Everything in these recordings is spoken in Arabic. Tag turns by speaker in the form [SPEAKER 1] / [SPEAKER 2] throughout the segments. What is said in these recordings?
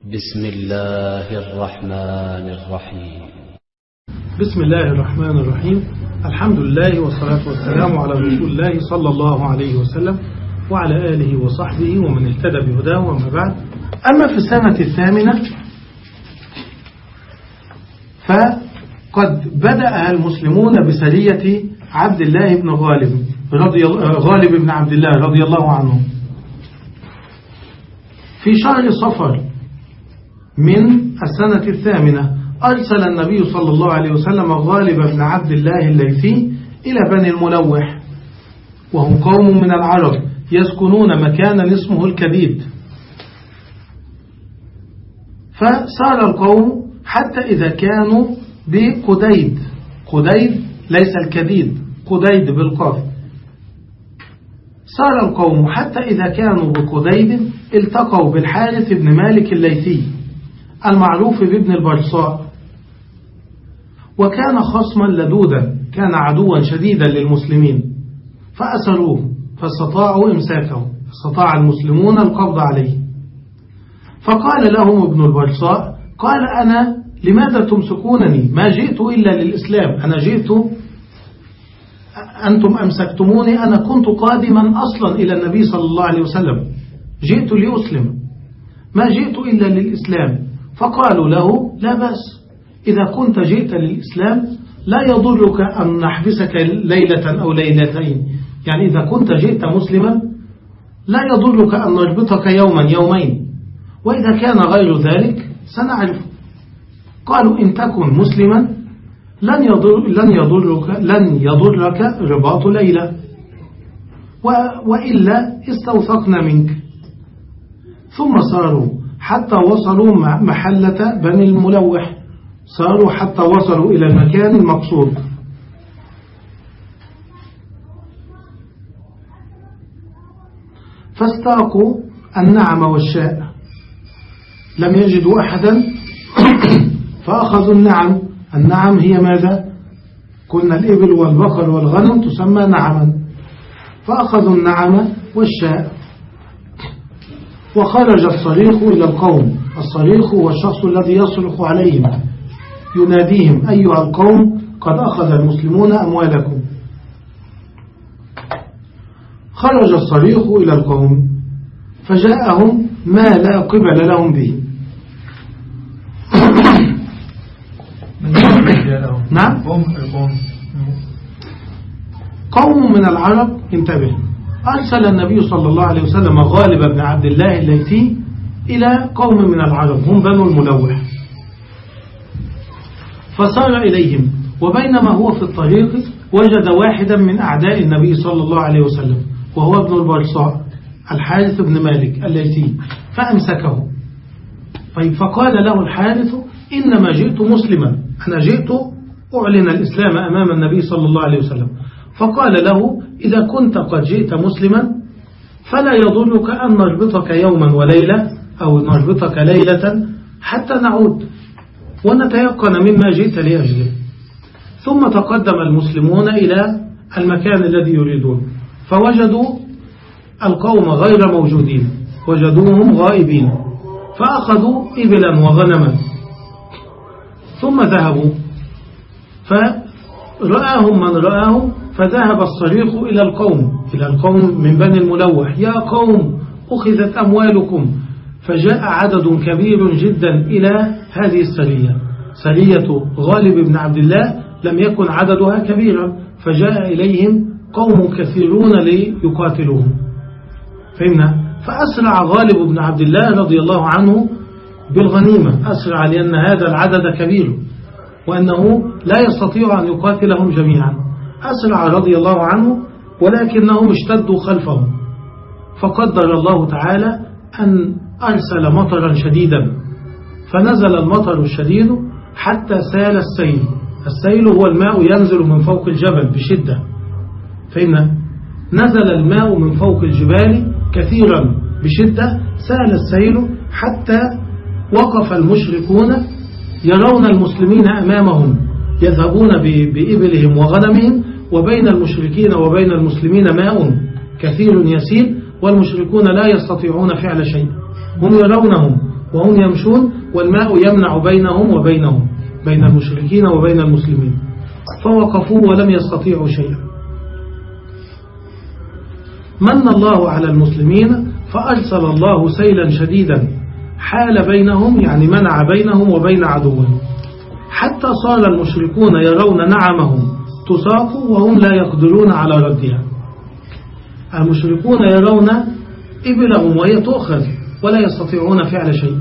[SPEAKER 1] بسم الله الرحمن الرحيم.
[SPEAKER 2] بسم الله الرحمن الرحيم. الحمد لله والصلاة والسلام على رسول الله صلى الله عليه وسلم وعلى آله وصحبه ومن اهتدى بهداه وما بعد. أما في السنة الثامنة فقد بدأ المسلمون بسرية عبد الله بن غالب رضي غالب بن عبد الله رضي الله عنه. في شهر صفر من السنة الثامنة أرسل النبي صلى الله عليه وسلم غالب بن عبد الله الليثي إلى بني الملوح. وهم قوم من العرب يسكنون مكانا اسمه الكبيد فصار القوم حتى إذا كانوا بقديد. قديد ليس الكبيد قديد بالقاف. صار القوم حتى إذا كانوا بقديد التقوا بالحارث بن مالك الليثي. المعروف بابن البرصاء. وكان خصما لدودا كان عدوا شديدا للمسلمين. فأسروه فاستطاعوا إمساكه استطاع المسلمون القبض عليه. فقال لهم ابن البرصاء قال أنا لماذا تمسكونني؟ ما جئت إلا للإسلام. أنا جئت أنتم أمسكتموني أنا كنت قادما أصلا إلى النبي صلى الله عليه وسلم. جئت لأسلم. ما جئت إلا للإسلام. فقالوا له لا بأس. إذا كنت جئت للإسلام لا يضرك أن نحبسك ليلة أو ليلتين. يعني إذا كنت جئت مسلما لا يضرك أن نربطك يوما يومين. وإذا كان غير ذلك سنعرف. قالوا إن تكن مسلما لن يضر لن يضرك لن يضرك رباط ليلة. وإلا استوثقنا منك. ثم صاروا حتى وصلوا محلة بني الملوح. صاروا حتى وصلوا إلى المكان المقصود. فاستاقوا النعم والشاء. لم يجدوا أحدا. فأخذوا النعم. النعم هي ماذا؟ كنا الإبل والبقر والغنم تسمى نعما. فأخذوا النعم والشاء. وخرج الصريخ إلى القوم. الصريخ هو الشخص الذي يصرخ عليهم يناديهم أيها القوم قد أخذ المسلمون أموالكم. خرج الصريخ إلى القوم فجاءهم ما لا قبل لهم به. نعم؟ قوم من العرب انتبه. أرسل النبي صلى الله عليه وسلم غالب بن عبد الله الليثي إلى قوم من العرب هم بنو الملوح. فصار إليهم وبينما هو في الطريق وجد واحدا من أعداء النبي صلى الله عليه وسلم وهو ابن البرصاء الحارث بن مالك الليثي فأمسكه. طيب فقال له الحارث إنما جئت مسلما أنا جئت أعلن الإسلام أمام النبي صلى الله عليه وسلم. فقال له إذا كنت قد جئت مسلما فلا يضرك أن نربطك يوما وليلة أو نربطك ليلة حتى نعود ونتيقن مما جئت لأجله. ثم تقدم المسلمون إلى المكان الذي يريدون فوجدوا القوم غير موجودين وجدوهم غائبين فأخذوا إبلا وغنما. ثم ذهبوا فرآهم من رآهم فذهب الصريخ إلى القوم إلى القوم من بني الملوح. يا قوم أخذت أموالكم. فجاء عدد كبير جدا إلى هذه السرية. سرية غالب بن عبد الله لم يكن عددها كبيرا فجاء إليهم قوم كثيرون ليقاتلوهم. فهمنا؟ فأسرع غالب بن عبد الله رضي الله عنه بالغنيمة. أسرع لأن هذا العدد كبير. وأنه لا يستطيع أن يقاتلهم جميعا. أسرع رضي الله عنه ولكنهم اشتدوا خلفه. فقدر الله تعالى أن أرسل مطرا شديدا. فنزل المطر الشديد حتى سال السيل. السيل هو الماء ينزل من فوق الجبل بشدة. فإن نزل الماء من فوق الجبال كثيرا بشدة سال السيل حتى وقف المشركون يرون المسلمين أمامهم يذهبون بإبلهم وغنمهم وبين المشركين وبين المسلمين ماء كثير يسيل والمشركون لا يستطيعون فعل شيء. هم يرونهم وهم يمشون والماء يمنع بينهم وبينهم بين المشركين وبين المسلمين. فوقفوا ولم يستطيعوا شيئا. من الله على المسلمين فأرسل الله سيلا شديدا. حال بينهم يعني منع بينهم وبين عدوهم. حتى صار المشركون يرون نعمهم. تساق وهم لا يقدرون على ردها. المشركون يرون إبلهم وهي تؤخذ ولا يستطيعون فعل شيء.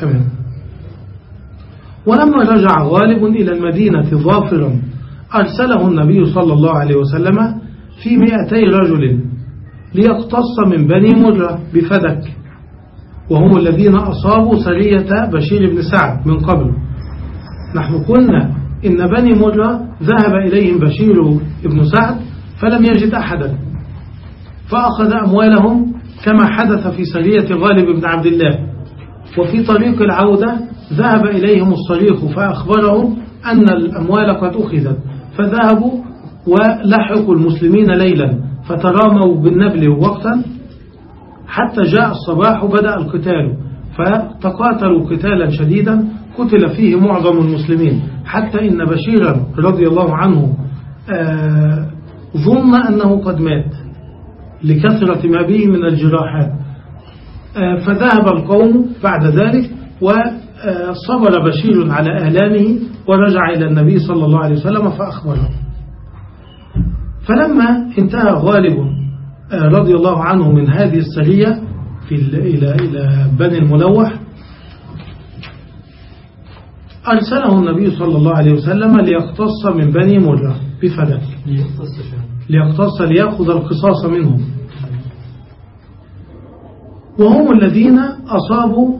[SPEAKER 2] تمام. ولما رجع غالب إلى المدينة ظافرا أرسله النبي صلى الله عليه وسلم في مئتي رجل ليقتص من بني مرة بفدك. وهم الذين أصابوا سرية بشير بن سعد من قبل. نحن قلنا إن بني مرة ذهب إليهم بشير بن سعد فلم يجد أحدا فأخذ أموالهم كما حدث في سرية غالب بن عبد الله. وفي طريق العودة ذهب إليهم الصريخ فأخبرهم أن الأموال قد أخذت فذهبوا ولحقوا المسلمين ليلا فتراموا بالنبل وقتا حتى جاء الصباح وبدأ القتال فتقاتلوا قتالا شديدا قتل فيه معظم المسلمين. حتى إن بشيرا رضي الله عنه آه، ظن أنه قد مات لكثرة ما به من الجراحات. آه، فذهب القوم بعد ذلك وصبر بشير على آلامه ورجع إلى النبي صلى الله عليه وسلم فأخبره. فلما انتهى غالب آه، رضي الله عنه من هذه السرية في إلى إلى بني الملوح أرسله النبي صلى الله عليه وسلم ليقتص من بني مرة بفدك ليقتص ليأخذ القصاص منهم. وهم الذين أصابوا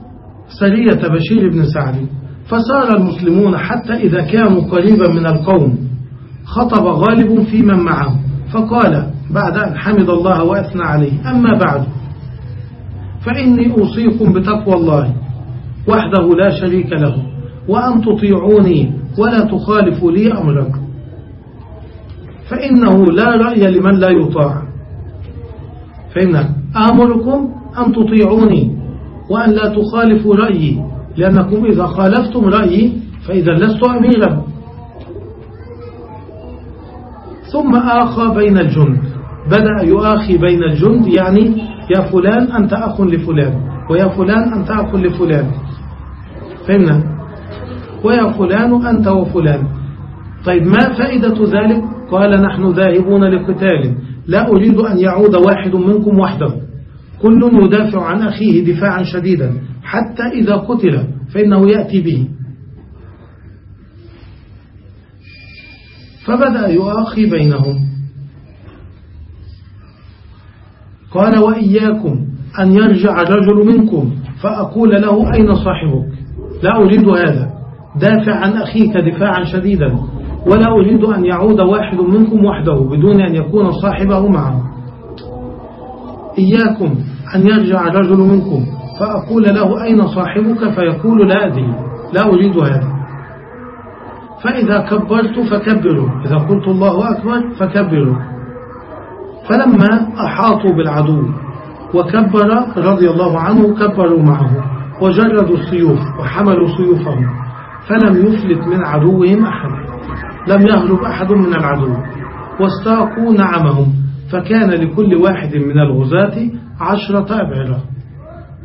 [SPEAKER 2] سرية بشير بن سعد. فسار المسلمون حتى إذا كانوا قريبا من القوم. خطب غالب في من معه فقال بعد أن حمد الله وأثنى عليه. أما بعد فإني أوصيكم بتقوى الله وحده لا شريك له. وأن تطيعوني ولا تخالفوا لي أمرك فإنه لا رأي لمن لا يطاع. فإن آمركم أن تطيعوني وأن لا تخالفوا رأيي لأنكم إذا خالفتم رأيي فإذا لست أميرا. ثم آخى بين الجند. بدأ يؤاخي بين الجند يعني يا فلان أنت أخ لفلان ويا فلان أنت أخ لفلان. فهمنا ويا فلان أنت وفلان. طيب ما فائدة ذلك؟ قال نحن ذاهبون لقتال. لا أريد أن يعود واحد منكم وحده. كل يدافع عن أخيه دفاعا شديدا. حتى إذا قتل فإنه يأتي به. فبدأ يؤخي بينهم. قال وإياكم أن يرجع الرجل منكم فأقول له أين صاحبك؟ لا أريد هذا. دافع عن أخيك دفاعا شديدا ولا أريد أن يعود واحد منكم وحده بدون أن يكون صاحبه معه. إياكم أن يرجع الرجل منكم فأقول له أين صاحبك؟ فيقول لا أدري لا أريد هذا فإذا كبرت فكبروا إذا قلت الله أكبر فكبروا. فلما أحاطوا بالعدو وكبر رضي الله عنه كبروا معه وجردوا السيوف وحملوا سيوفهم. فلم يفلت من عدوهم أحد. لم يهرب أحد من العدو. واستاقوا نعمهم. فكان لكل واحد من الغزاة عشرة أبعرة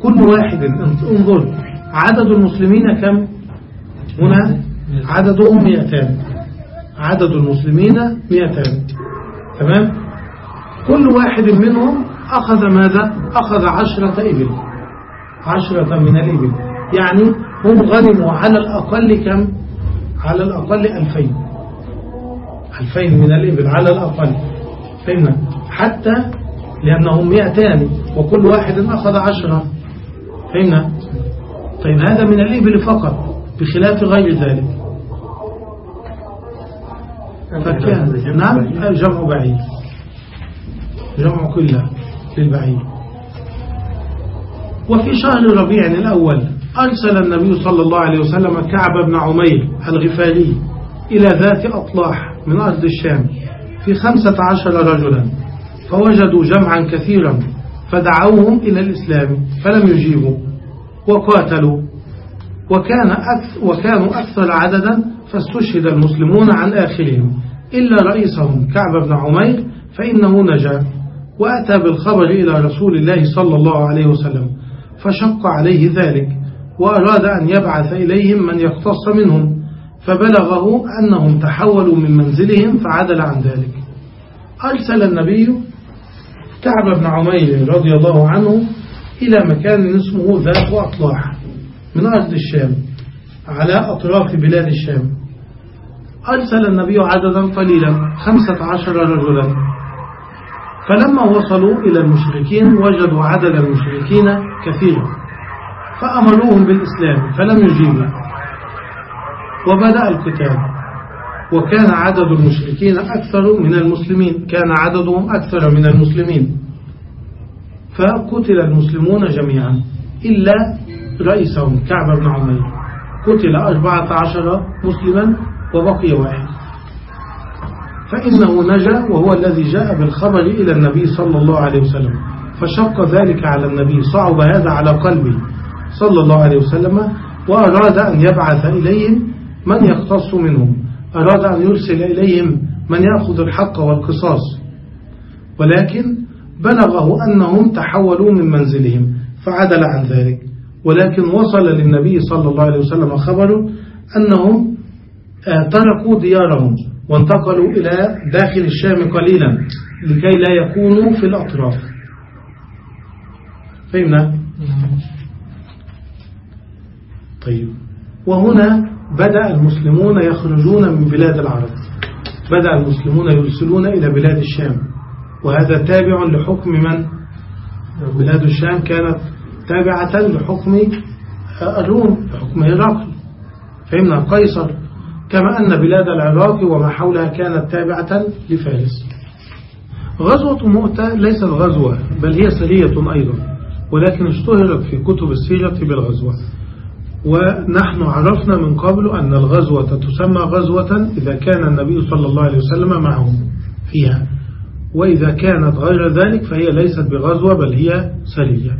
[SPEAKER 2] كل واحد انظر عدد المسلمين كم؟ هنا عددهم مئتان. عدد المسلمين مئتان. تمام؟ كل واحد منهم أخذ ماذا؟ أخذ عشرة إبل. عشرة من الإبل. يعني هم غنموا على الأقل كم؟ على الأقل ألفين. ألفين من الإبل على الأقل. فهمنا؟ حتى لأنهم مئتان وكل واحد أخذ عشرة. فهمنا؟ طيب هذا من الإبل فقط بخلاف غير ذلك. فكان نعم جمع بعيد. جمع كله للبعيد. وفي شهر ربيع الأول أرسل النبي صلى الله عليه وسلم كعب بن عمير الغفاري إلى ذات أطلاح من أرض الشام في خمسة عشر رجلا فوجدوا جمعا كثيرا فدعوهم إلى الإسلام فلم يجيبوا وقاتلوا. وكان أكثر وكانوا أكثر عددا فاستشهد المسلمون عن آخرهم. إلا رئيسهم كعب بن عمير فإنه نجا وأتى بالخبر إلى رسول الله صلى الله عليه وسلم فشق عليه ذلك. وأراد أن يبعث إليهم من يقتص منهم فبلغه أنهم تحولوا من منزلهم فعدل عن ذلك. أرسل النبي كعب بن عمير رضي الله عنه إلى مكان اسمه ذات أطلاح من أرض الشام على أطراف بلاد الشام. أرسل النبي عددا قليلا خمسة عشر رجلا. فلما وصلوا إلى المشركين وجدوا عدد المشركين كثيرا. فأمروهم بالإسلام فلم يجيبوا وبدأ القتال. وكان عدد المشركين أكثر من المسلمين. كان عددهم أكثر من المسلمين. فقتل المسلمون جميعا إلا رئيسهم كعب بن عمير. قتل أربعة عشر مسلما وبقي واحد. فإنه نجا وهو الذي جاء بالخبر إلى النبي صلى الله عليه وسلم. فشق ذلك على النبي صعب هذا على قلبه. صلى الله عليه وسلم وأراد أن يبعث إليهم من يختص منهم. أراد أن يرسل إليهم من يأخذ الحق والقصاص. ولكن بلغه أنهم تحولوا من منزلهم فعدل عن ذلك. ولكن وصل للنبي صلى الله عليه وسلم خبر أنهم آه، تركوا ديارهم وانتقلوا إلى داخل الشام قليلا لكي لا يكونوا في الأطراف. فهمنا؟ طيب. وهنا بدأ المسلمون يخرجون من بلاد العرب. بدأ المسلمون يرسلون إلى بلاد الشام. وهذا تابع لحكم من؟ بلاد الشام كانت تابعة لحكم الروم لحكم هرقل فهمنا؟ قيصر. كما أن بلاد العراق وما حولها كانت تابعة لفارس. غزوة مؤتة ليست غزوة بل هي سرية أيضا ولكن اشتهرت في كتب السيرة بالغزوة. ونحن عرفنا من قبل أن الغزوة تسمى غزوة إذا كان النبي صلى الله عليه وسلم معهم فيها. وإذا كانت غير ذلك فهي ليست بغزوة بل هي سرية.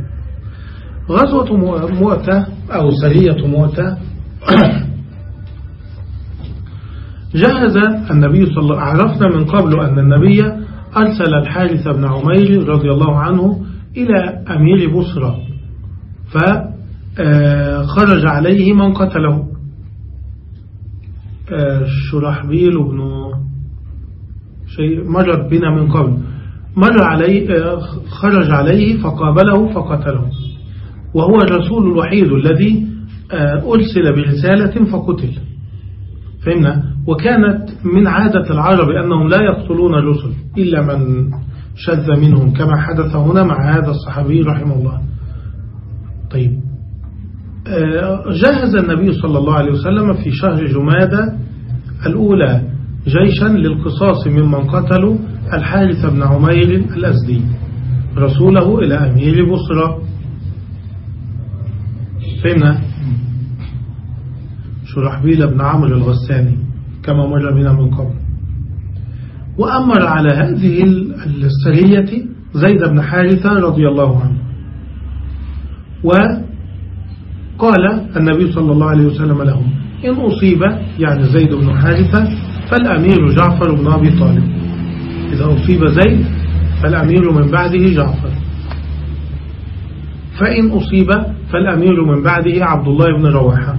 [SPEAKER 2] غزوة مؤتة أو سرية مؤتة. جهز النبي صلى الله عرفنا من قبل أن النبي أرسل الحارث بن عمير رضي الله عنه إلى أمير بصرة. فخرج عليه من قتله. شرحبيل بن شيء مر بنا من قبل. مر عليه خرج عليه فقابله فقتله. وهو الرسول الوحيد الذي أرسل برسالة فقتل. فهمنا؟ وكانت من عادة العرب أنهم لا يقتلون الرسل إلا من شذ منهم كما حدث هنا مع هذا الصحابي رحمه الله. طيب. جهز النبي صلى الله عليه وسلم في شهر جمادة الأولى جيشا للقصاص ممن قتلوا الحارث بن عمير الأزدي رسوله إلى أمير بصرة. فهمنا شرحبيل بن عمرو الغساني كما مر بنا من قبل. وأمر على هذه السرية زيد بن حارثة رضي الله عنه. وقال النبي صلى الله عليه وسلم لهم إن أصيب يعني زيد بن حارثة فالأمير جعفر بن أبي طالب. إذا أصيب زيد فالأمير من بعده جعفر. فإن أصيب فالأمير من بعده عبد الله بن رواحة.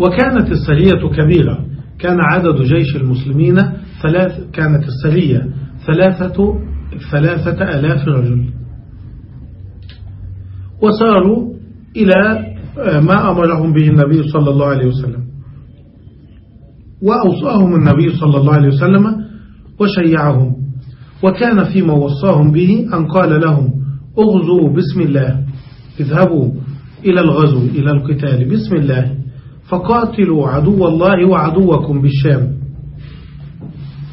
[SPEAKER 2] وكانت السرية كبيرة. كان عدد جيش المسلمين ثلاث كانت السرية ثلاثة ثلاثة ألاف رجل. وساروا إلى ما أمرهم به النبي صلى الله عليه وسلم. وأوصاهم النبي صلى الله عليه وسلم وشيعهم. وكان فيما وصاهم به أن قال لهم اغزوا بسم الله اذهبوا إلى الغزو إلى القتال بسم الله فقاتلوا عدو الله وعدوكم بالشام.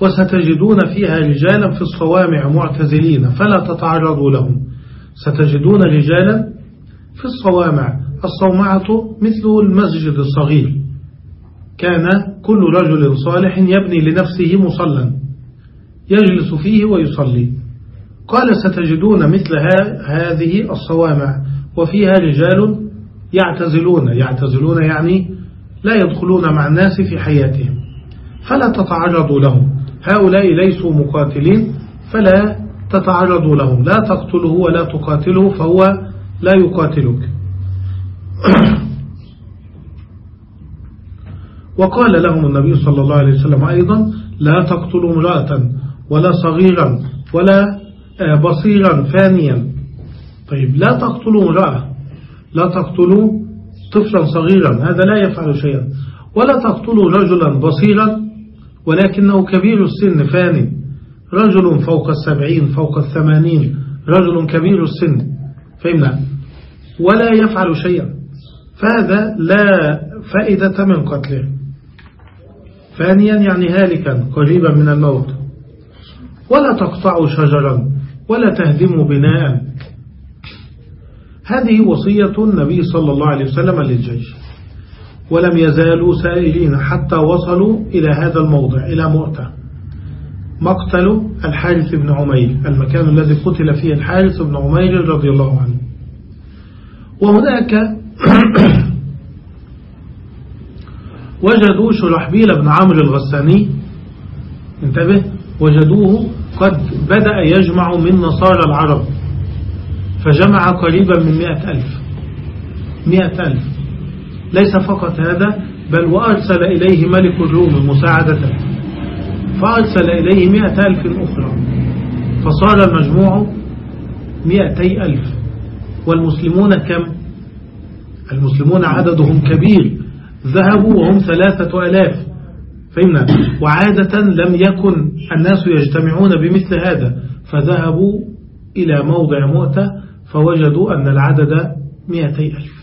[SPEAKER 2] وستجدون فيها رجالا في الصوامع معتزلين فلا تتعرضوا لهم. ستجدون رجالا في الصوامع. الصومعة مثل المسجد الصغير. كان كل رجل صالح يبني لنفسه مصلا يجلس فيه ويصلي. قال ستجدون مثل هذه الصوامع. وفيها رجال يعتزلون. يعتزلون يعني لا يدخلون مع الناس في حياتهم. فلا تتعرضوا لهم. هؤلاء ليسوا مقاتلين. فلا تتعرضوا لهم. لا تقتله ولا تقاتله. فهو لا يقاتلك. وقال لهم النبي صلى الله عليه وسلم أيضا لا تقتلوا امرأة ولا صغيرا ولا آه، بصيرا فانيا. طيب لا تقتلوا امرأة. لا تقتلوا طفلا صغيرا هذا لا يفعل شيئا. ولا تقتلوا رجلا بصيرا ولكنه كبير السن فان رجل فوق السبعين فوق الثمانين رجل كبير السن. فهمنا؟ ولا يفعل شيئا. فهذا لا فائدة من قتله. فانيا يعني هالكا قريبا من الموت. ولا تقطعوا شجرا ولا تهدموا بناء. هذه وصية النبي صلى الله عليه وسلم للجيش. ولم يزالوا سائلين حتى وصلوا إلى هذا الموضع إلى مؤتة. مقتل الحارث بن عمير المكان الذي قتل فيه الحارث بن عمير رضي الله عنه. وهناك وجدوا شرحبيل بن عمرو الغساني. انتبه. وجدوه قد بدأ يجمع من نصارى العرب. فجمع قريبا من مئة ألف. مئة ألف. ليس فقط هذا بل وأرسل إليه ملك الروم مساعدته فأرسل إليه مئة ألف أخرى. فصار المجموع مئتي ألف. والمسلمون كم؟ المسلمون عددهم كبير. ذهبوا وهم ثلاثة ألاف. فهمنا؟ وعادة لم يكن الناس يجتمعون بمثل هذا. فذهبوا إلى موضع مؤتة فوجدوا أن العدد مئتي ألف.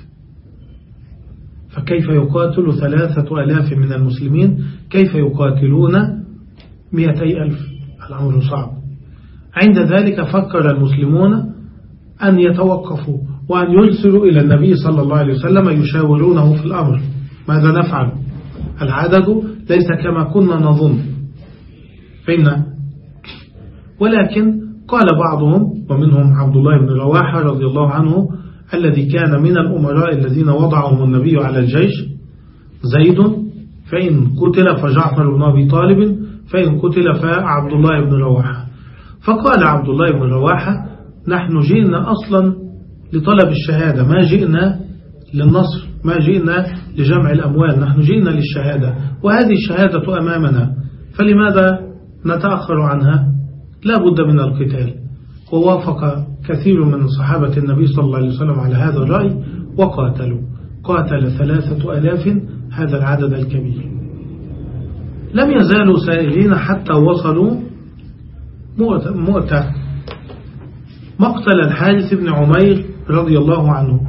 [SPEAKER 2] فكيف يقاتل ثلاثة ألاف من المسلمين؟ كيف يقاتلون مئتي ألف؟ الأمر صعب. عند ذلك فكر المسلمون أن يتوقفوا وأن يرسلوا إلى النبي صلى الله عليه وسلم يشاورونه في الأمر. ماذا نفعل؟ العدد ليس كما كنا نظن. فإن ولكن قال بعضهم ومنهم عبد الله بن رواحة رضي الله عنه الذي كان من الأمراء الذين وضعهم النبي على الجيش زيد فإن قتل فجعفر بن أبي طالب فإن قتل فعبد الله بن رواحة فقال عبد الله بن رواحة نحن جئنا أصلا لطلب الشهادة ما جئنا للنصر ما جئنا لجمع الأموال نحن جئنا للشهادة وهذه الشهادة أمامنا فلماذا نتأخر عنها؟ لا بد من القتال. ووافق كثير من صحابة النبي صلى الله عليه وسلم على هذا الرأي وقاتلوا. قاتل ثلاثة ألاف هذا العدد الكبير. لم يزالوا سائلين حتى وصلوا مؤتة. مقتل الحارث بن عمير رضي الله عنه.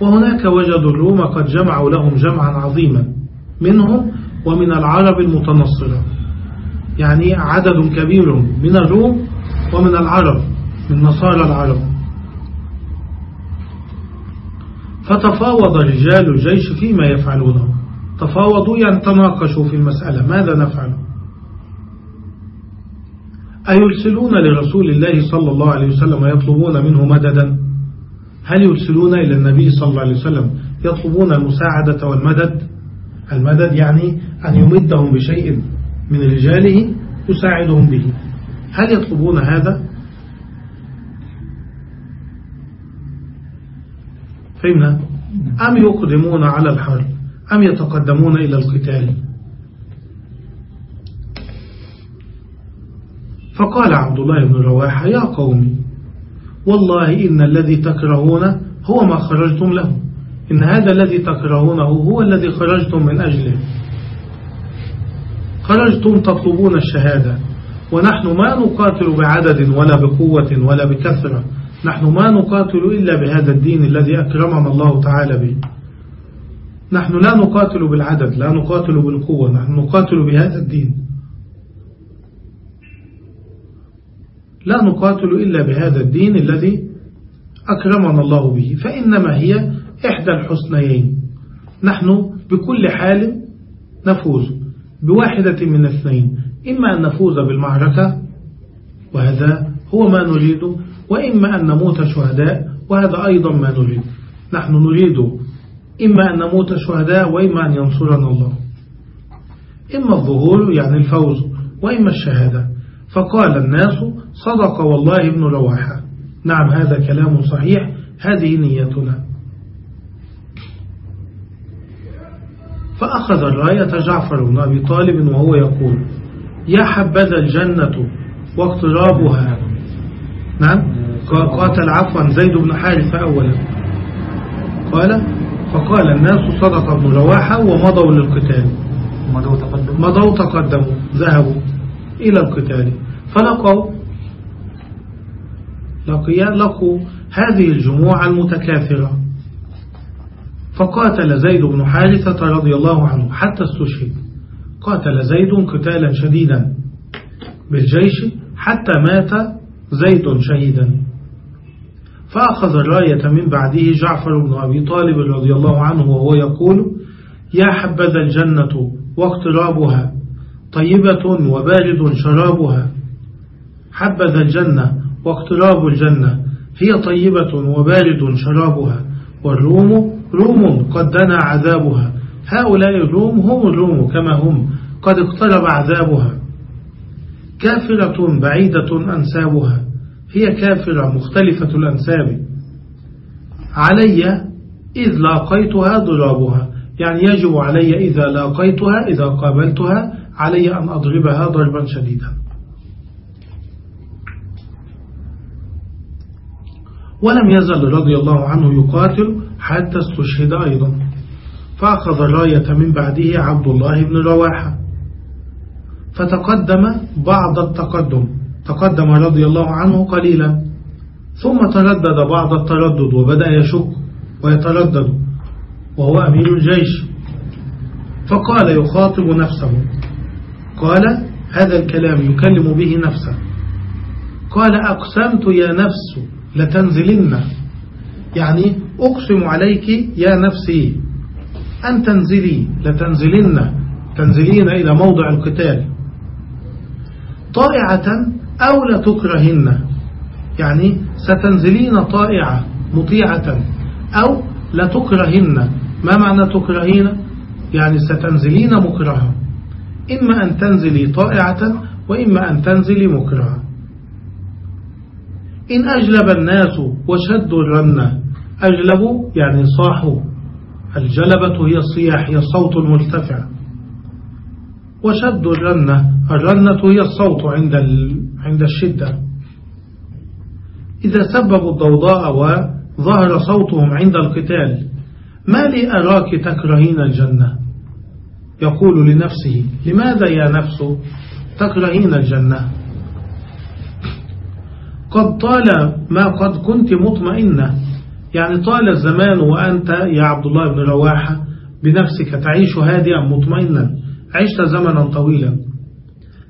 [SPEAKER 2] وهناك وجدوا الروم قد جمعوا لهم جمعا عظيما منهم ومن العرب المتنصرة. يعني عدد كبير من الروم ومن العرب من نصارى العرب. فتفاوض رجال الجيش فيما يفعلونه. تفاوضوا يعني تناقشوا في المسألة. ماذا نفعل؟ أيرسلون لرسول الله صلى الله عليه وسلم يطلبون منه مددا؟ هل يرسلون إلى النبي صلى الله عليه وسلم يطلبون المساعدة والمدد؟ المدد يعني أن يمدهم بشيء من رجاله يساعدهم به. هل يطلبون هذا؟ فهمنا؟ أم يقدمون على الحرب؟ أم يتقدمون إلى القتال؟ فقال عبد الله بن رواحة يا قومي والله إن الذي تكرهون هو ما خرجتم له. إن هذا الذي تكرهونه هو الذي خرجتم من أجله. خرجتم تطلبون الشهادة ونحن ما نقاتل بعدد ولا بقوة ولا بكثرة. نحن ما نقاتل إلا بهذا الدين الذي أكرمنا الله تعالى به. نحن لا نقاتل بالعدد لا نقاتل بالقوة نحن نقاتل بهذا الدين. لا نقاتل إلا بهذا الدين الذي أكرمنا الله به فإنما هي إحدى الحسنيين. نحن بكل حال نفوز بواحدة من اثنين إما أن نفوز بالمعركة وهذا هو ما نريده وإما أن نموت شهداء وهذا أيضا ما نريد. نحن نريد إما أن نموت شهداء وإما أن ينصرنا الله. إما الظهور يعني الفوز وإما الشهادة. فقال الناس صدق والله ابن رواحة نعم هذا كلام صحيح. هذه نيتنا. فأخذ الرأية جعفر بن أبي طالب وهو يقول يا حبذا الجنة واقترابها. نعم. قاتل عفوا زيد بن حارثة أولا. قال فقال الناس صدق ابن رواحة ومضوا للقتال.
[SPEAKER 3] مضوا تقدموا
[SPEAKER 2] مضوا تقدموا ذهبوا إلى القتال. فلقوا لقوا هذه الجموع المتكاثرة. فقاتل زيد بن حارثة رضي الله عنه حتى استشهد. قاتل زيد قتالا شديدا بالجيش حتى مات زيد شهيدا. فأخذ الراية من بعده جعفر بن أبي طالب رضي الله عنه وهو يقول يا حبذا الجنة واقترابها طيبة وبارد شرابها. حبذا الجنة واقتراب الجنة هي طيبة وبارد شرابها والروم روم قد دنا عذابها هؤلاء الروم هم الروم كما هم قد اقترب عذابها. كافرة بعيدة أنسابها هي كافرة مختلفة الأنساب. علي إذ لاقيتها ضرابها يعني يجب علي إذا لاقيتها إذا قابلتها علي أن أضربها ضربا شديدا. ولم يزل رضي الله عنه يقاتل حتى استشهد أيضا. فأخذ الراية من بعده عبد الله بن رواحة. فتقدم بعض التقدم. تقدم رضي الله عنه قليلا. ثم تردد بعض التردد وبدأ يشك ويتردد. وهو أمير الجيش. فقال يخاطب نفسه. قال هذا الكلام يكلم به نفسه. قال أقسمت يا نفس لتنزلن. يعني أقسم عليك يا نفسي أن تنزلي لتنزلن. تنزلين إلى موضع القتال. طائعة أو لتكرهن يعني ستنزلين طائعة مطيعة أو لتكرهن ما معنى تكرهين؟ يعني ستنزلين مكرهة إما أن تنزلي طائعة وإما أن تنزلي مكرهة إن أجلب الناس وشدوا الرنة. أجلبوا يعني صاحوا. الجلبة هي الصياح هي الصوت المرتفع. وشدوا الرنة. الرنة هي الصوت عند عند الشدة. إذا سببوا الضوضاء وظهر صوتهم عند القتال ما لي أراك تكرهين الجنة؟ يقول لنفسه لماذا يا نفس تكرهين الجنة؟ قد طال ما قد كنت مطمئنة. يعني طال الزمان وأنت يا عبد الله بن رواحة بنفسك تعيش هادئا مطمئنا. عشت زمنا طويلا.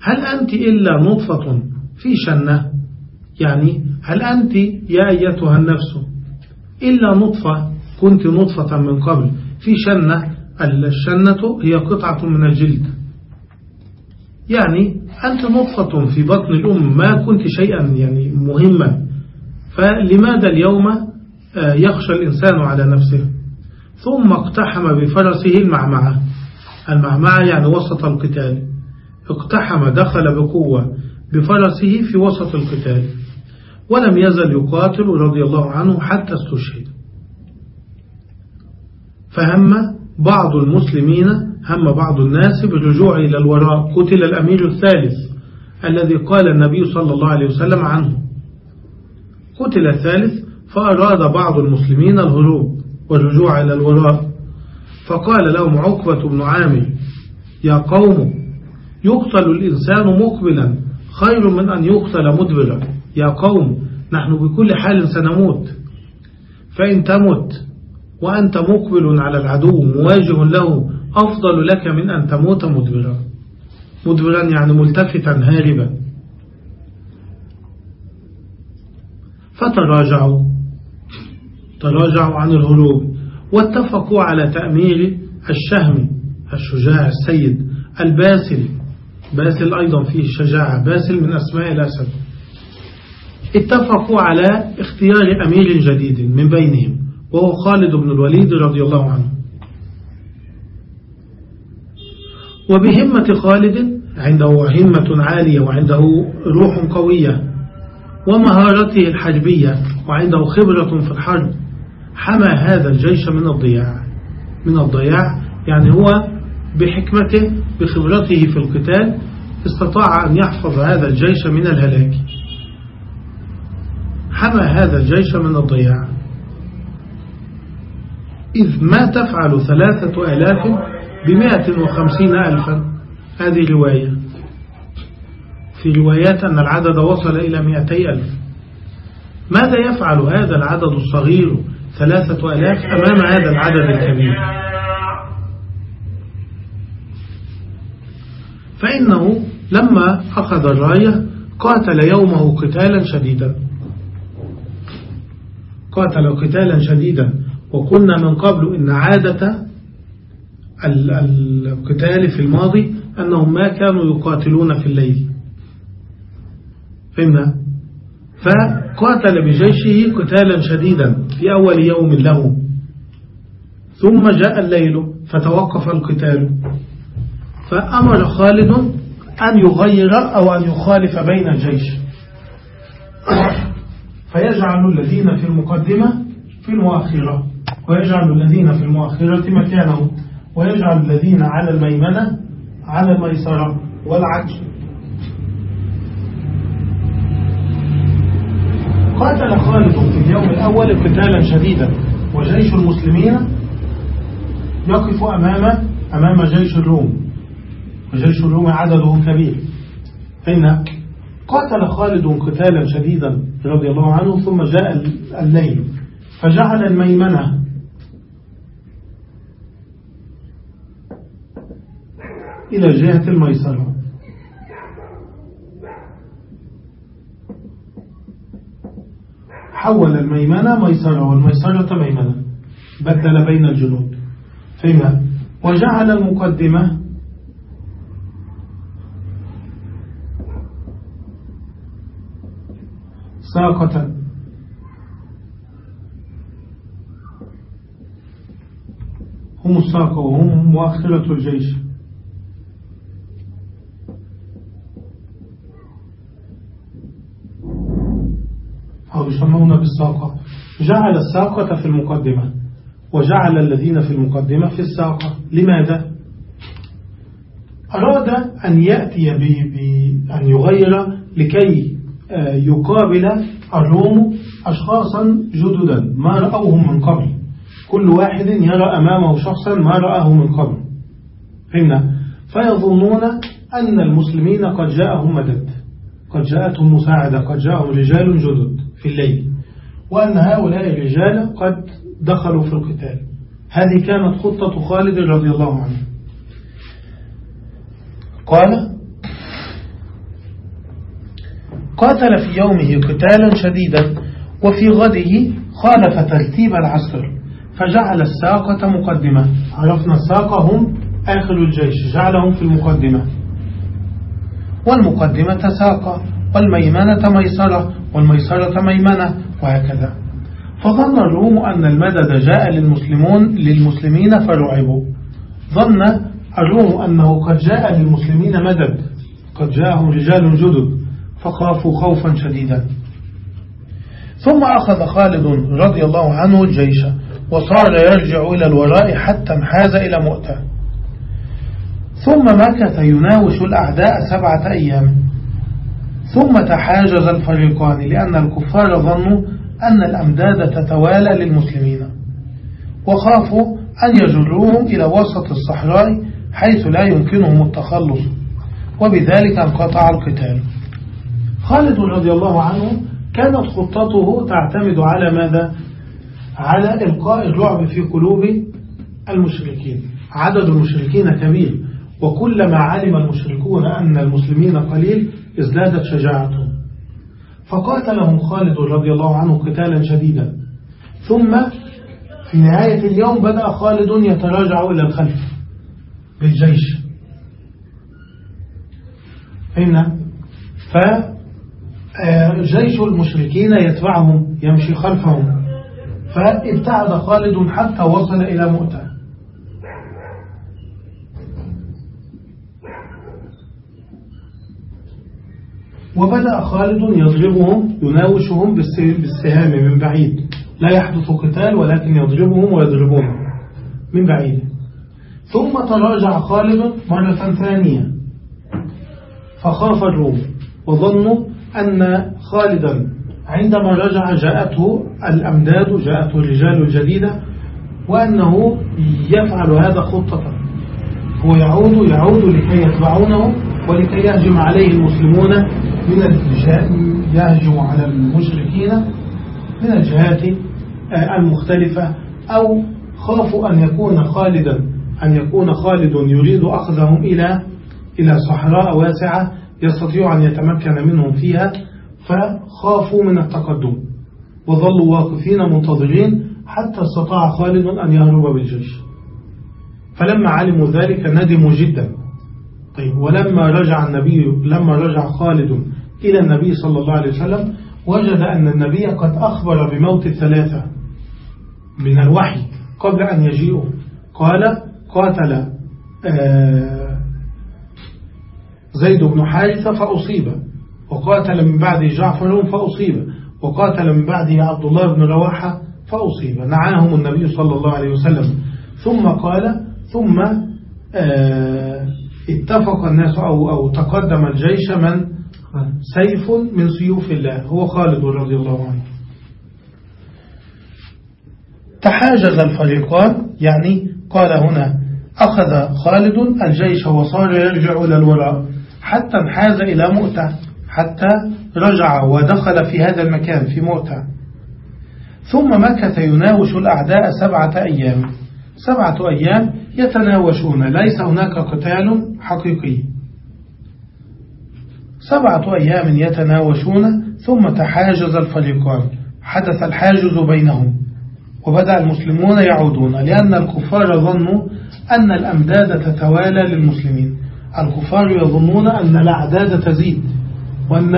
[SPEAKER 2] هل أنت إلا نطفة في شنة؟ يعني هل أنت يا أيتها النفس إلا نطفة؟ كنت نطفة من قبل. في شنة الشنة هي قطعة من الجلد. يعني أنت نطفة في بطن الأم ما كنت شيئا يعني مهما. فلماذا اليوم آه، يخشى الإنسان على نفسه؟ ثم اقتحم بفرسه المعمعة. المعمعة يعني وسط القتال. اقتحم دخل بقوة بفرسه في وسط القتال. ولم يزل يقاتل رضي الله عنه حتى استشهد. فهم بعض المسلمين هم بعض الناس بالرجوع إلى الوراء قتل الأمير الثالث الذي قال النبي صلى الله عليه وسلم عنه. قتل الثالث فأراد بعض المسلمين الهروب والرجوع إلى الوراء. فقال لهم عقبة بن عامر يا قوم يقتل الإنسان مقبلا خير من أن يقتل مدبرا. يا قوم نحن بكل حال سنموت. فإن تمت وأنت مقبل على العدو مواجه له أفضل لك من أن تموت مدبرا. مدبرا يعني ملتفتا هاربا. فتراجعوا. تراجعوا عن الهروب. واتفقوا على تأمير الشهم الشجاع السيد الباسل. باسل أيضا فيه الشجاعة باسل من أسماء الأسد. اتفقوا على اختيار أمير جديد من بينهم وهو خالد بن الوليد رضي الله عنه. وبهمة خالد عنده همة عالية وعنده روح قوية ومهارته الحربية وعنده خبرة في الحرب. حمى هذا الجيش من الضياع. من الضياع يعني هو بحكمته بخبرته في القتال استطاع أن يحفظ هذا الجيش من الهلاك. حمى هذا الجيش من الضياع. إذ ما تفعل ثلاثة آلاف بمائة وخمسين ألفا. هذه رواية. في روايات أن العدد وصل إلى مئتي ألف. ماذا يفعل هذا العدد الصغير ثلاثة ألاف أمام هذا العدد الكبير؟ فإنه لما أخذ الراية قاتل يومه قتالا شديدا. قاتل قتالا شديدا. وقلنا من قبل إن عادة القتال في الماضي أنهم ما كانوا يقاتلون في الليل. فهمنا؟ فقاتل بجيشه قتالا شديدا في أول يوم له. ثم جاء الليل فتوقف القتال. فأمر خالد أن يغير أو أن يخالف بين الجيش. فيجعل الذين في المقدمة في المؤخرة. ويجعل الذين في المؤخرة مكانه ويجعل الذين على الميمنة على الميسرة والعكس قاتل خالد في اليوم الأول قتالا شديدا وجيش المسلمين يقف أمام أمام جيش الروم. وجيش الروم عدده كبير. فإن قاتل خالد قتالا شديدا رضي الله عنه ثم جاء الليل فجعل الميمنة إلى جهة الميسرة. حول الميمنة ميسرة والميسرة ميمنة بدل بين الجنود. فيما وجعل المقدمة ساقة هم الساقة وهم مؤخرة الجيش أو يسمون بالساقة جعل الساقة في المقدمة. وجعل الذين في المقدمة في الساقة. لماذا؟ أراد أن يأتي بأن يغير لكي آه، يقابل الروم أشخاصا جددا ما رأوهم من قبل. كل واحد يرى أمامه شخصا ما رآه من قبل. فهمنا؟ فيظنون أن المسلمين قد جاءهم مدد. قد جاءتهم مساعدة. قد جاءهم رجال جدد في الليل. وأن هؤلاء الرجال قد دخلوا في القتال. هذه كانت خطة خالد رضي الله عنه. قال قاتل في يومه قتالا شديدا وفي غده خالف ترتيب العسكر فجعل الساقة مقدمة. عرفنا الساقة هم آخر الجيش جعلهم في المقدمة. والمقدمة ساقة والميمنة ميسرة والميسرة ميمنة وهكذا. فظن الروم أن المدد جاء للمسلمون للمسلمين فرعبوا ظن الروم أنه قد جاء للمسلمين مدد. قد جاءهم رجال جدد فخافوا خوفا شديدا. ثم أخذ خالد رضي الله عنه الجيش وصار يرجع إلى الوراء حتى انحاز إلى مؤتة. ثم مكث يناوش الأعداء سبعة أيام. ثم تحاجز الفريقان لأن الكفار ظنوا أن الأمداد تتوالى للمسلمين وخافوا أن يجروهم إلى وسط الصحراء حيث لا يمكنهم التخلص وبذلك انقطع القتال. خالد رضي الله عنه كانت خطته تعتمد على ماذا؟ على إلقاء الرعب في قلوب المشركين عدد المشركين كبير وكلما علم المشركون أن المسلمين قليل ازدادت شجاعتهم فقاتلهم خالد رضي الله عنه قتالا شديدا. ثم في نهاية اليوم بدأ خالد يتراجع إلى الخلف بالجيش. فهمنا آه، جيش المشركين يتبعهم يمشي خلفهم. فابتعد خالد حتى وصل إلى مؤتة. وبدأ خالد يضربهم يناوشهم بالسهام من بعيد. لا يحدث قتال ولكن يضربهم ويضربون من بعيد. ثم تراجع خالد مرة ثانية. فخاف الروم وظنوا أن خالدا عندما رجع جاءته الأمداد جاءته الرجال الجديدة وأنه يفعل هذا خطة. هو يعود يعود لكي يتبعونه ولكي يهجم عليه المسلمون من يهجم على المشركين من الجهات آه، المختلفة أو خافوا أن يكون خالدا أن يكون خالد يريد أخذهم إلى إلى صحراء واسعة يستطيع أن يتمكن منهم فيها فخافوا من التقدم. وظلوا واقفين منتظرين حتى استطاع خالد أن يهرب بالجيش فلما علموا ذلك ندموا جدا. طيب ولما رجع النبي لما رجع خالد إلى النبي صلى الله عليه وسلم وجد أن النبي قد أخبر بموت الثلاثة من الوحي قبل أن يجيئوا قال قاتل آه، زيد بن حارثة فأصيب وقاتل من بعده جعفر فأصيب وقاتل من بعده عبد الله بن رواحة فأصيب. نعاهم النبي صلى الله عليه وسلم. ثم قال ثم آه، اتفق الناس أو, أو تقدم الجيش من سيف من سيوف الله هو خالد رضي الله عنه. تحاجز الفريقان يعني قال هنا أخذ خالد الجيش وصار يرجع إلى الوراء حتى انحاز إلى مؤتة حتى رجع ودخل في هذا المكان في مؤتة. ثم مكث يناوش الأعداء سبعة أيام. سبعة أيام يتناوشون ليس هناك قتال حقيقي. سبعة أيام يتناوشون ثم تحاجز الفريقان. حدث الحاجز بينهم. وبدأ المسلمون يعودون لأن الكفار ظنوا أن الأمداد تتوالى للمسلمين. الكفار يظنون أن الأعداد تزيد وأن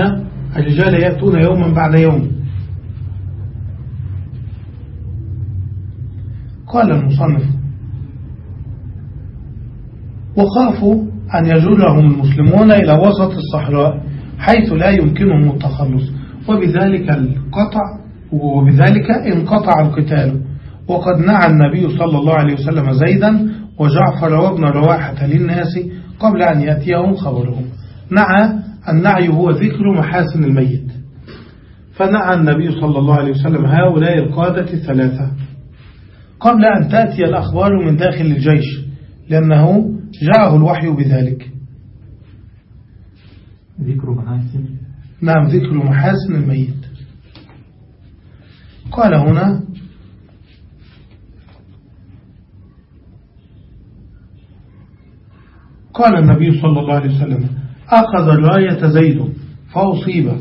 [SPEAKER 2] الرجال يأتون يوما بعد يوم. قال المصنف وخافوا أن يجرهم المسلمون إلى وسط الصحراء حيث لا يمكنهم التخلص. وبذلك القطع وبذلك انقطع القتال. وقد نعى النبي صلى الله عليه وسلم زيدا وجعفر وابن رواحة للناس قبل أن يأتيهم خبرهم. نعى النعي هو ذكر محاسن الميت. فنعى النبي صلى الله عليه وسلم هؤلاء القادة الثلاثة. قبل أن تأتي الأخبار من داخل الجيش لأنه جاءه الوحي بذلك.
[SPEAKER 3] ذكر محاسن.
[SPEAKER 2] نعم ذكر محاسن الميت. قال هنا قال النبي صلى الله عليه وسلم أخذ الراية زيد فأصيب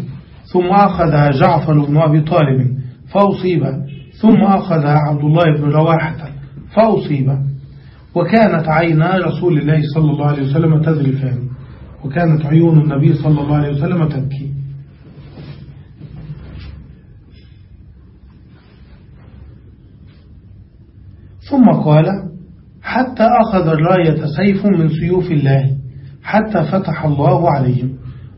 [SPEAKER 2] ثم أخذها جعفر بن أبي طالب فأصيب ثم أخذها عبد الله بن رواحة فأصيب. وكانت عينا رسول الله صلى الله عليه وسلم تذرفان وكانت عيون النبي صلى الله عليه وسلم تبكي. ثم قال حتى أخذ الراية سيف من سيوف الله حتى فتح الله عليهم.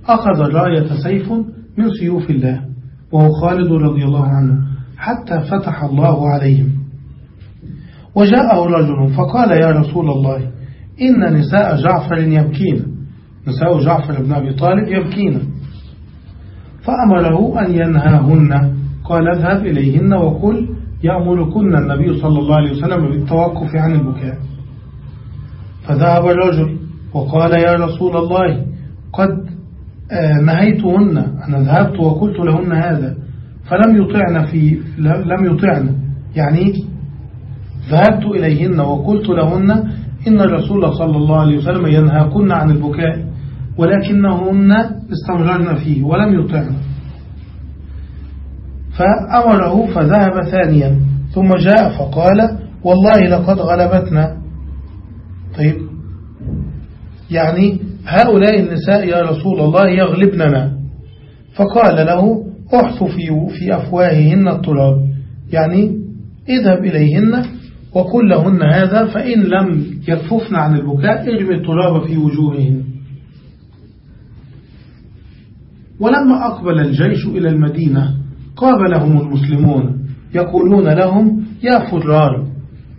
[SPEAKER 2] أخذ الراية سيف من سيوف الله. وهو خالد رضي الله عنه حتى فتح الله عليهم. وجاءه رجل فقال يا رسول الله إن نساء جعفر يبكين. نساء جعفر بن أبي طالب يبكين. فأمره أن ينهاهن. قال اذهب إليهن وقل يأمركن النبي صلى الله عليه وسلم بالتوقف عن البكاء. فذهب الرجل وقال يا رسول الله قد آه، نهيتهن. أنا ذهبت وقلت لهن هذا فلم يطعن في لم يطعن. يعني ذهبت إليهن وقلت لهن إن الرسول صلى الله عليه وسلم ينهاكن عن البكاء ولكنهن استمررن فيه ولم يطعن. فأمره فذهب ثانيا ثم جاء فقال والله لقد غلبتنا. طيب يعني هؤلاء النساء يا رسول الله يغلبننا. فقال له في, في أفواههن التراب. يعني اذهب إليهن وقل لهن هذا فإن لم يكففن عن البكاء ارمي التراب في وجوههن. ولما أقبل الجيش إلى المدينة قابلهم المسلمون يقولون لهم يا فرار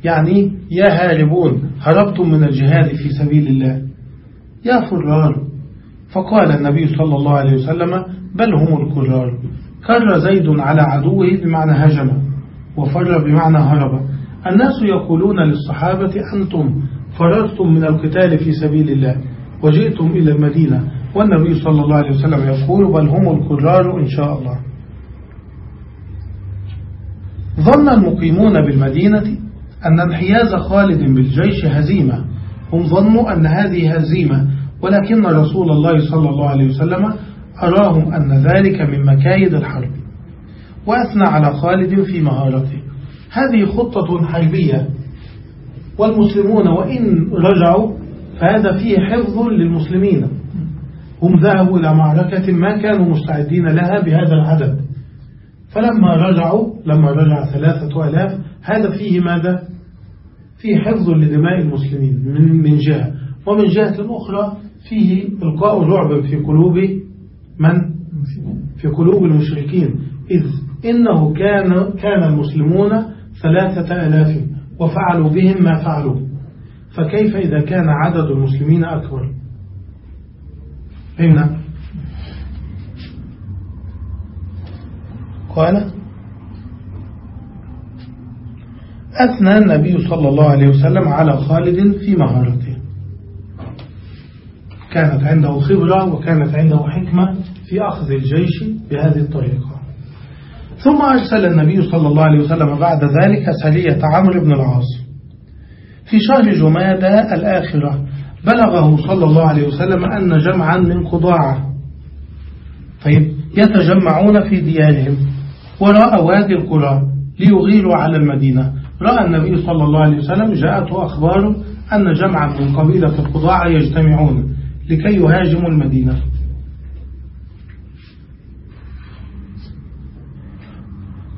[SPEAKER 2] يعني يا هاربون هربتم من الجهاد في سبيل الله. يا فرار. فقال النبي صلى الله عليه وسلم بل هم الكرار. كر زيد على عدوه بمعنى هجم وفر بمعنى هرب. الناس يقولون للصحابة أنتم فررتم من القتال في سبيل الله وجئتم إلى المدينة. والنبي صلى الله عليه وسلم يقول بل هم الكرار إن شاء الله. ظن المقيمون بالمدينة أن انحياز خالد بالجيش هزيمة. هم ظنوا أن هذه هزيمة ولكن رسول الله صلى الله عليه وسلم أراهم أن ذلك من مكايد الحرب. وأثنى على خالد في مهارته. هذه خطة حربية. والمسلمون وإن رجعوا فهذا فيه حفظ للمسلمين. هم ذهبوا إلى معركة ما كانوا مستعدين لها بهذا العدد. فلما رجعوا لما رجع ثلاثة ألاف هذا فيه ماذا؟ فيه حفظ لدماء المسلمين من من جهة. ومن جهة أخرى فيه إلقاء رعب في قلوب من؟ في قلوب المشركين. إذ إنه كان كان المسلمون ثلاثة ألاف وفعلوا بهم ما فعلوا. فكيف إذا كان عدد المسلمين أكبر؟ فهمنا قال أثنى النبي صلى الله عليه وسلم على خالد في مهارته. كانت عنده خبرة وكانت عنده حكمة في أخذ الجيش بهذه الطريقة. ثم أرسل النبي صلى الله عليه وسلم بعد ذلك سرية عمرو بن العاص. في شهر جمادى الآخرة بلغه صلى الله عليه وسلم أن جمعا من قضاعة. طيب يتجمعون في ديارهم. وراء وادي القرى ليغيروا على المدينة. رأى النبي صلى الله عليه وسلم جاءته أخبار أن جمعا من قبيلة القضاعة يجتمعون لكي يهاجموا المدينة.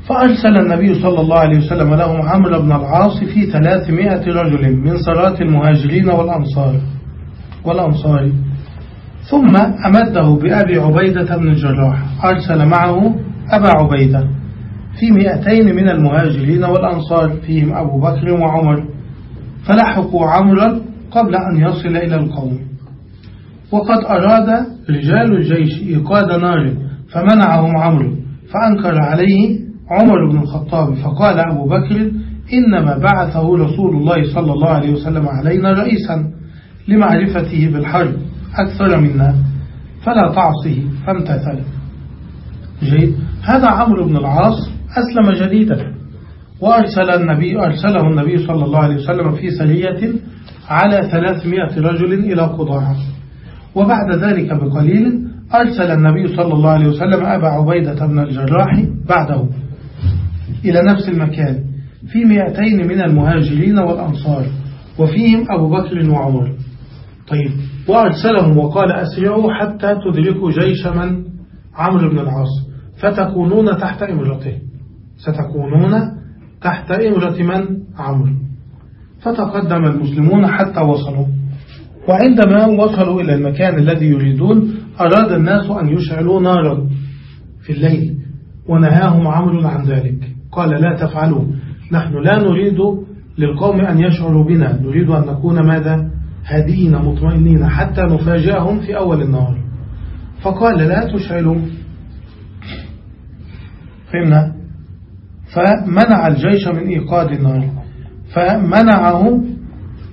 [SPEAKER 2] فأرسل النبي صلى الله عليه وسلم لهم عمرو بن العاص في ثلاثمائة رجل من صلاة المهاجرين والأنصار والأنصار. ثم أمده بأبي عبيدة بن الجراح أرسل معه أبا عبيدة في مئتين من المهاجرين والأنصار فيهم أبو بكر وعمر. فلحقوا عمرا قبل أن يصل إلى القوم. وقد أراد رجال الجيش إيقاد نار فمنعهم عمرو فأنكر عليه عمر بن الخطاب فقال أبو بكر إنما بعثه رسول الله صلى الله عليه وسلم علينا رئيسا لمعرفته بالحرب أكثر منا فلا تعصه فامتثل. جيد. هذا عمرو بن العاص أسلم جديدا وأرسل النبي أرسله النبي صلى الله عليه وسلم في سرية على ثلاثمائة رجل إلى قضاعة وبعد ذلك بقليل أرسل النبي صلى الله عليه وسلم أبا عبيدة بن الجراح بعده. إلى نفس المكان في مئتين من المهاجرين والأنصار وفيهم أبو بكر وعمر. طيب وأرسلهم وقال أسرعوا حتى تدركوا جيش من؟ عمرو بن العاص. فتكونون تحت إمرته. ستكونون تحت إمرة من؟ عمرو. فتقدم المسلمون حتى وصلوا. وعندما وصلوا إلى المكان الذي يريدون أراد الناس أن يشعلوا نارا في الليل ونهاهم عمرو عن ذلك. قال لا تفعلوا. نحن لا نريد للقوم أن يشعروا بنا. نريد أن نكون ماذا؟ هادئين مطمئنين حتى نفاجئهم في أول النهار. فقال لا تشعلوا. فهمنا؟ فمنع الجيش من إيقاد النار فمنعه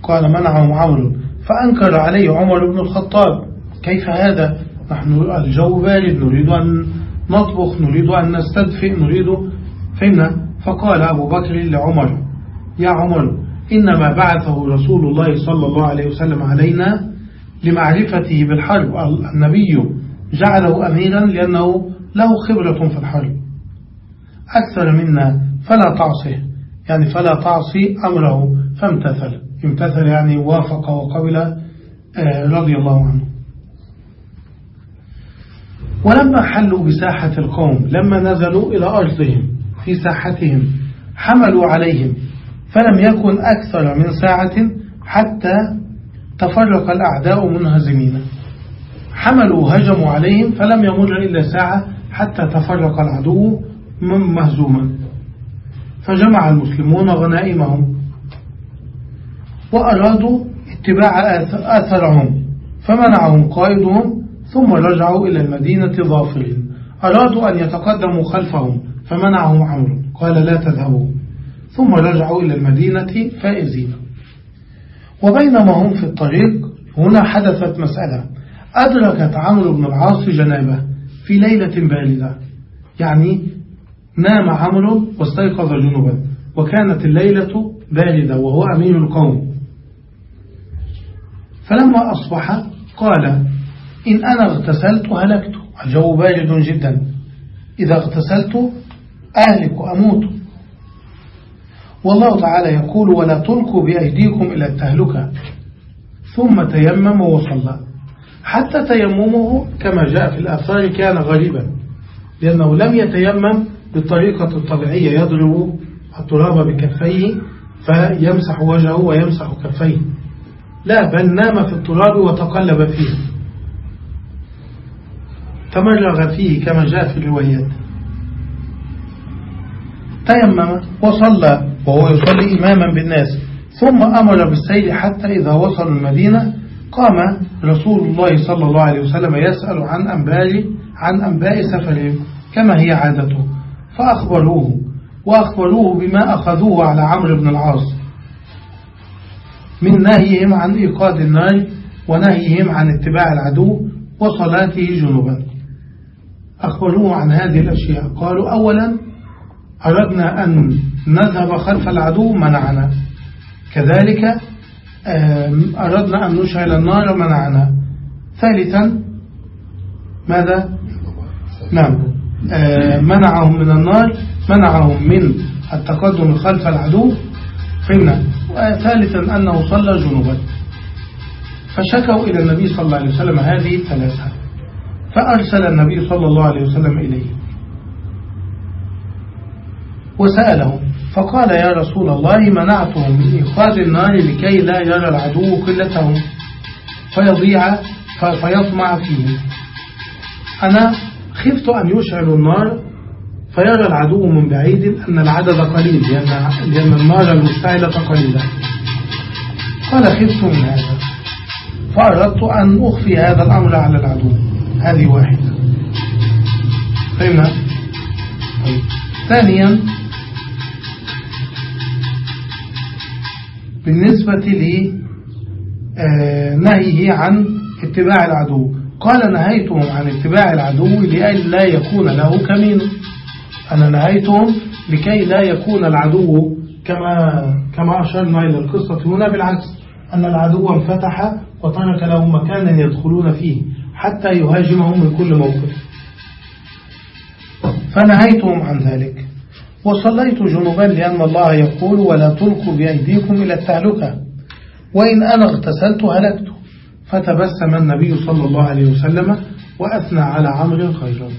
[SPEAKER 2] قال منعه عمرو. فأنكر عليه عمر بن الخطاب. كيف هذا؟ نحن الجو بارد نريد أن نطبخ نريد أن نستدفئ نريد فهمنا فقال أبو بكر لعمر يا عمر إنما بعثه رسول الله صلى الله عليه وسلم علينا لمعرفته بالحرب. النبي جعله أميرا لأنه له خبرة في الحرب. أكثر منا فلا تعصيه. يعني فلا تعصي أمره. فامتثل. امتثل يعني وافق وقبل آه، رضي الله عنه. ولما حلوا بساحة القوم لما نزلوا إلى أرضهم في ساحتهم حملوا عليهم فلم يكن أكثر من ساعة حتى تفرق الأعداء منهزمين. حملوا هجموا عليهم فلم يمر إلا ساعة حتى تفرق العدو مهزوما. فجمع المسلمون غنائمهم وأرادوا اتباع آثرهم فمنعهم قائدهم ثم رجعوا إلى المدينة ظافرين. أرادوا أن يتقدموا خلفهم فمنعهم عمرو قال لا تذهبوا. ثم رجعوا إلى المدينة فائزين وبينما هم في الطريق هنا حدثت مسألة. أدركت عمرو بن العاص جنابه في ليلة باردة يعني نام عمرو واستيقظ جنوبا. وكانت الليلة باردة وهو أمين القوم. فلما أصبح قال إن أنا اغتسلت هلكت. الجو بارد جدا. إذا اغتسلت أهلك وأموت. والله تعالى يقول ولا تلقوا بأيديكم إلى التهلكة. ثم تيمم وصلى. حتى تيممه كما جاء في الآثار كان غريبا لأنه لم يتيمم بالطريقة الطبيعية يضرب التراب بكفيه فيمسح وجهه ويمسح كفيه. لا بل نام في التراب وتقلب فيه. تمرغ فيه كما جاء في الروايات. تيمم وصلى وهو يصلي إماما بالناس. ثم أمر بالسير حتى إذا وصلوا المدينة قام رسول الله صلى الله عليه وسلم يسأل عن أنباء عن أنباء سفرهم كما هي عادته. فأخبروه وأخبروه بما أخذوه على عمرو بن العاص. من نهيهم عن إيقاد النار ونهيهم عن اتباع العدو وصلاته جنوبا. أخبروه عن هذه الأشياء. قالوا أولا أردنا أن نذهب خلف العدو منعنا. كذلك أردنا أن نشعل النار منعنا. ثالثا ماذا؟ نعم. منعهم من النار منعهم من التقدم خلف العدو. فهمنا. ثالثا أنه صلى جنوبا. فشكوا إلى النبي صلى الله عليه وسلم هذه الثلاثة. فأرسل النبي صلى الله عليه وسلم إليه وسأله فقال يا رسول الله منعتهم من إيقاظ النار لكي لا يرى العدو قلتهم فيضيع فيطمع فيه. أنا خفت أن يشعل النار فيرى العدو من بعيد أن العدد قليل لأن, لأن النار المشتعلة قليلة. قال خفت من هذا. فأردت أن أخفي هذا الأمر على العدو. هذه واحدة. فهمنا؟ طيب. ثانيا بالنسبة لنهيه عن اتباع العدو. قال نهيتهم عن اتباع العدو لأن لا يكون له كمين. أنا نهيتهم لكي لا يكون العدو كما كما أشرنا إلى القصة هنا بالعكس أن العدو انفتح وترك لهم مكانا يدخلون فيه حتى يهاجمهم من كل موقف. فنهيتهم عن ذلك. وصليت جنوبا لأن الله يقول ولا تلقوا بأيديكم إلى التهلكة. وإن أنا اغتسلت هلكت. فتبسم النبي صلى الله عليه وسلم وأثنى على عمرو خيرا.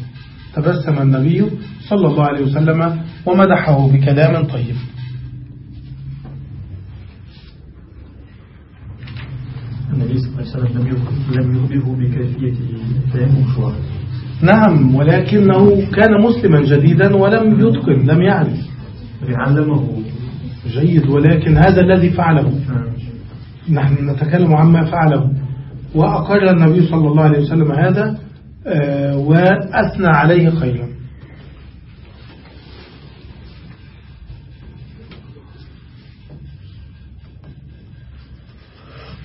[SPEAKER 2] تبسم النبي صلى الله عليه وسلم ومدحه بكلام طيب.
[SPEAKER 3] النبي صلى الله عليه وسلم لم يخبره بكيفية التيمم شوار
[SPEAKER 2] نعم ولكنه كان مسلما جديدا ولم يتقن لم يعرف.
[SPEAKER 3] علمه
[SPEAKER 2] جيد ولكن هذا الذي فعله. نحن نتكلم عما فعله. وأقر النبي صلى الله عليه وسلم هذا وأثنى عليه خيرا.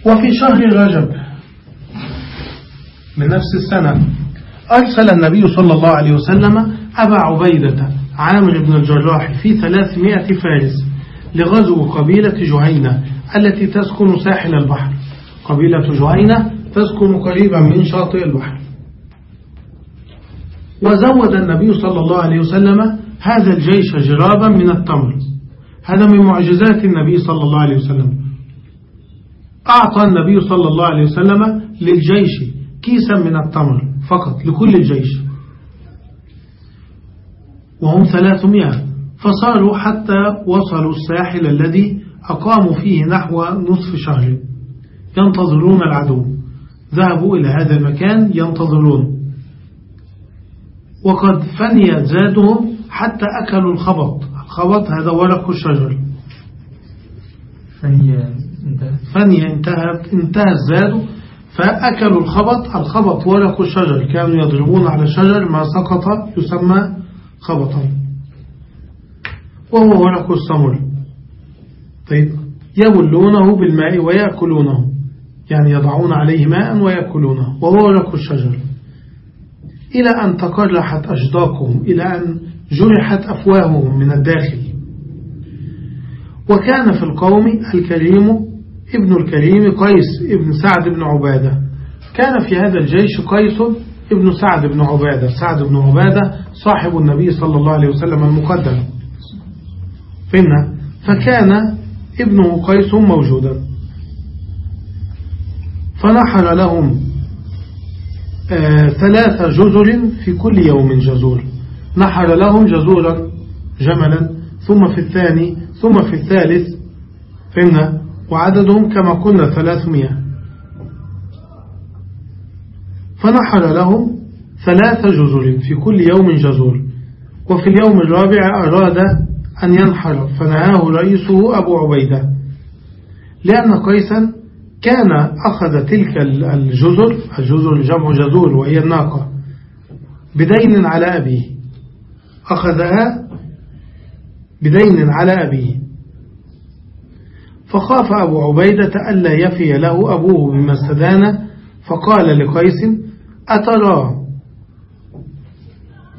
[SPEAKER 2] وفي شهر رجب من نفس السنة أرسل النبي صلى الله عليه وسلم أبا عبيدة عامر بن الجراح في ثلاثمائة فارس لغزو قبيلة جهينة التي تسكن ساحل البحر. قبيلة جهينة تسكن قريبا من شاطئ البحر. وزود النبي صلى الله عليه وسلم هذا الجيش جرابا من التمر. هذا من معجزات النبي صلى الله عليه وسلم. أعطى النبي صلى الله عليه وسلم للجيش كيسا من التمر. فقط لكل الجيش. وهم ثلاثمائة. فصاروا حتى وصلوا الساحل الذي أقاموا فيه نحو نصف شهر. ينتظرون العدو. ذهبوا إلى هذا المكان ينتظرون. وقد فني زادهم حتى أكلوا الخبط. الخبط هذا ورق الشجر.
[SPEAKER 3] فهي انتهت
[SPEAKER 2] فني انتهت انتهى الزاد فأكلوا الخبط الخبط ورق الشجر كانوا يضربون على الشجر ما سقط يسمى خبطا. وهو ورق السمر. طيب. يبلونه بالماء ويأكلونه. يعني يضعون عليه ماء ويأكلونه. وهو ورق الشجر إلى أن تقرحت أشداقهم إلى أن جرحت أفواههم من الداخل. وكان في القوم الكريم ابن الكريم قيس ابن سعد بن عبادة. كان في هذا الجيش قيس ابن سعد بن عبادة. سعد بن عبادة صاحب النبي صلى الله عليه وسلم المقدم. فهمنا فكان ابنه قيس موجودا. فنحر لهم آه ثلاث جزر في كل يوم جزور. نحر لهم جزورا جملا ثم في الثاني ثم في الثالث. فهمنا وعددهم كما قلنا ثلاثمائة. فنحر لهم ثلاث جزر في كل يوم جزور وفي اليوم الرابع أراد أن ينحر فنهاه رئيسه أبو عبيدة. لأن قيسا كان أخذ تلك الجزر الجزر جمع جزور وهي الناقة بدين على أبيه. أخذها بدين على أبيه. فخاف أبو عبيدة ألا يفي له أبوه بما استدان فقال لقيس أترى؟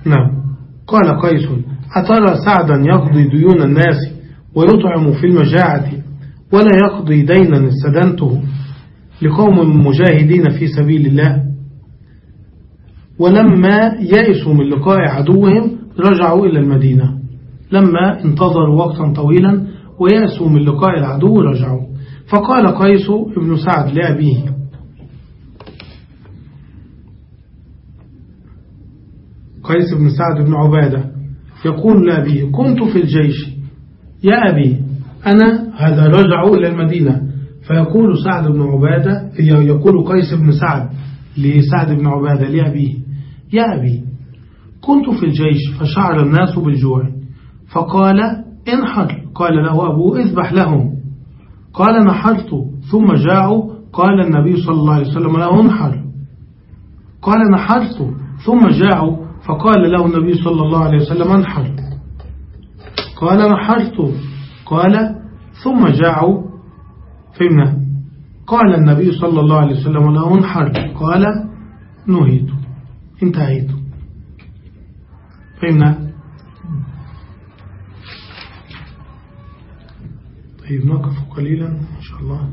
[SPEAKER 2] نعم. قال قيس أترى سعدا يقضي ديون الناس ويطعم في المجاعة ولا يقضي دينا استدنته لقوم مجاهدين في سبيل الله. ولما يئسوا من لقاء عدوهم رجعوا إلى المدينة. لما انتظروا وقتا طويلا ويأسوا من لقاء العدو رجعوا فقال قيس ابن سعد لأبيه قيس بن سعد بن عبادة يقول لأبيه كنت في الجيش. يا أبي أنا هذا رجعوا إلى المدينة. فيقول سعد بن عبادة يقول قيس بن سعد لسعد بن عبادة لأبيه يا أبي كنت في الجيش فشعر الناس بالجوع. فقال انحر. قال له أبوه اذبح لهم. قال نحرت ثم جاعوا قال النبي صلى الله عليه وسلم له انحر. قال نحرت ثم جاعوا فقال له النبي صلى الله عليه وسلم انحر. قال نحرت قال ثم جاعوا فهمنا. قال النبي صلى الله عليه وسلم له انحر. قال نهيت انتهيت. فهمنا؟ طيب نقف قليلا إن شاء الله.